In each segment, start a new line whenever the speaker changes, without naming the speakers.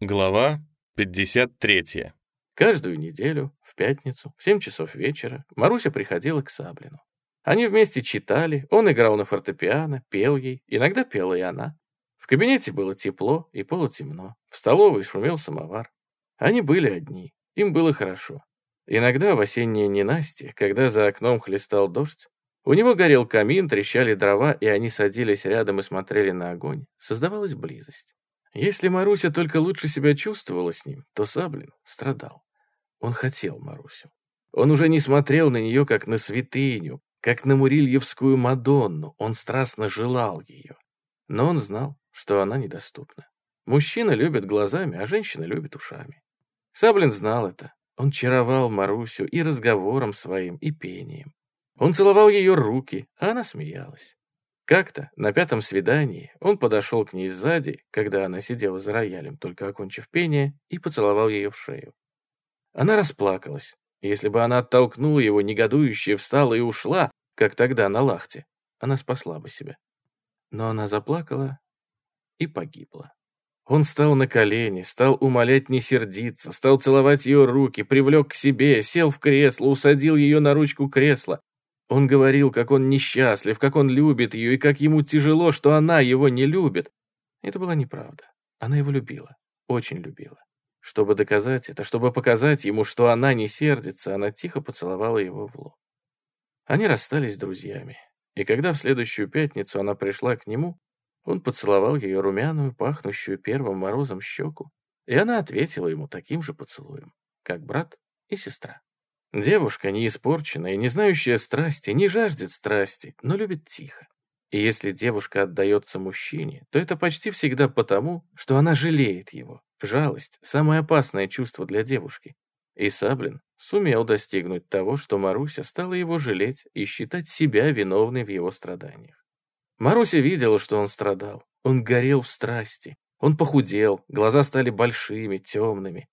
Глава 53.
Каждую неделю, в пятницу, в 7 часов вечера, Маруся приходила к Саблину. Они вместе читали, он играл на фортепиано, пел ей, иногда пела и она. В кабинете было тепло и полутемно, в столовой шумел самовар. Они были одни, им было хорошо. Иногда в осеннее ненастье, когда за окном хлестал дождь, у него горел камин, трещали дрова, и они садились рядом и смотрели на огонь, создавалась близость. Если Маруся только лучше себя чувствовала с ним, то Саблин страдал. Он хотел Марусю. Он уже не смотрел на нее, как на святыню, как на Мурильевскую Мадонну. Он страстно желал ее. Но он знал, что она недоступна. Мужчина любит глазами, а женщина любит ушами. Саблин знал это. Он чаровал Марусю и разговором своим, и пением. Он целовал ее руки, а она смеялась. Как-то на пятом свидании он подошел к ней сзади, когда она сидела за роялем, только окончив пение, и поцеловал ее в шею. Она расплакалась. Если бы она оттолкнула его, негодующая встала и ушла, как тогда на лахте, она спасла бы себя. Но она заплакала и погибла. Он стал на колени, стал умолять не сердиться, стал целовать ее руки, привлек к себе, сел в кресло, усадил ее на ручку кресла, он говорил, как он несчастлив, как он любит ее, и как ему тяжело, что она его не любит. Это была неправда. Она его любила, очень любила. Чтобы доказать это, чтобы показать ему, что она не сердится, она тихо поцеловала его в лоб. Они расстались друзьями, и когда в следующую пятницу она пришла к нему, он поцеловал ее румяную, пахнущую первым морозом щеку, и она ответила ему таким же поцелуем, как брат и сестра. Девушка, не испорченная не знающая страсти, не жаждет страсти, но любит тихо. И если девушка отдается мужчине, то это почти всегда потому, что она жалеет его. Жалость – самое опасное чувство для девушки. И Саблин сумел достигнуть того, что Маруся стала его жалеть и считать себя виновной в его страданиях. Маруся видела, что он страдал. Он горел в страсти. Он похудел, глаза стали большими, темными.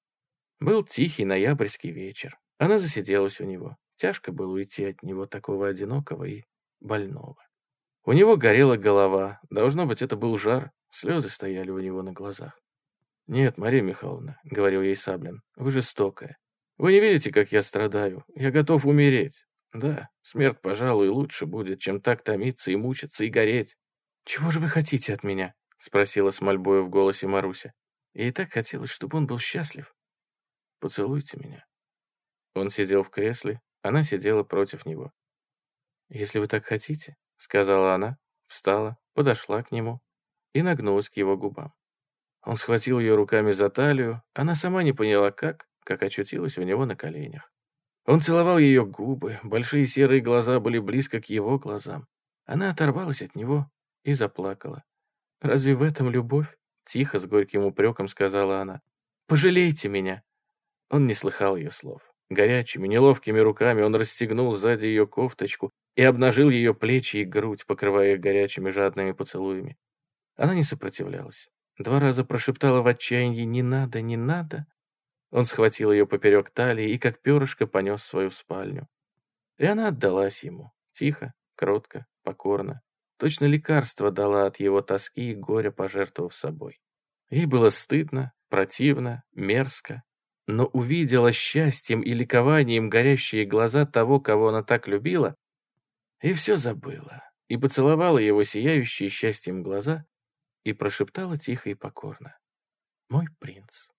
Был тихий ноябрьский вечер. Она засиделась у него. Тяжко было уйти от него такого одинокого и больного. У него горела голова. Должно быть, это был жар. Слезы стояли у него на глазах. «Нет, Мария Михайловна», — говорил ей Саблин, — «вы жестокая. Вы не видите, как я страдаю. Я готов умереть. Да, смерть, пожалуй, лучше будет, чем так томиться и мучиться и гореть». «Чего же вы хотите от меня?» — спросила с мольбой в голосе Маруся. Ей так хотелось, чтобы он был счастлив. «Поцелуйте меня», он сидел в кресле, она сидела против него. «Если вы так хотите», — сказала она, встала, подошла к нему и нагнулась к его губам. Он схватил ее руками за талию, она сама не поняла как, как очутилась у него на коленях. Он целовал ее губы, большие серые глаза были близко к его глазам. Она оторвалась от него и заплакала. «Разве в этом любовь?» — тихо, с горьким упреком сказала она. «Пожалейте меня!» Он не слыхал ее слов. Горячими, неловкими руками он расстегнул сзади ее кофточку и обнажил ее плечи и грудь, покрывая их горячими жадными поцелуями. Она не сопротивлялась. Два раза прошептала в отчаянии «не надо, не надо». Он схватил ее поперек талии и как перышко понес в свою спальню. И она отдалась ему, тихо, кротко, покорно. Точно лекарство дала от его тоски и горя, пожертвовав собой. Ей было стыдно, противно, мерзко, но увидела счастьем и ликованием горящие глаза того, кого она так любила, и все забыла, и поцеловала его сияющие счастьем глаза, и прошептала тихо и покорно. «Мой принц».